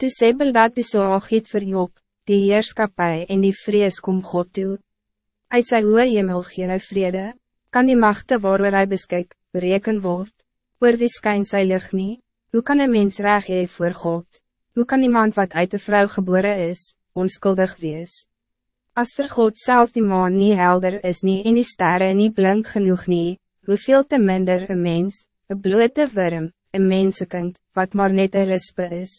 Toe sê Bildad die Soag het vir Job, die heerskapie en die vrees kom God toe. Uit sy hoë hemel gee hy vrede, kan die machte waarover hy beskik, bereken word. Oor wie skyn sy lig nie? Hoe kan een mens reg hee voor God? Hoe kan iemand wat uit de vrouw geboren is, onskuldig wees? Als vir God zelf die maan niet helder is nie en die sterren niet blink genoeg nie, hoeveel te minder een mens, een blote worm, een mensekind, wat maar net een rispe is.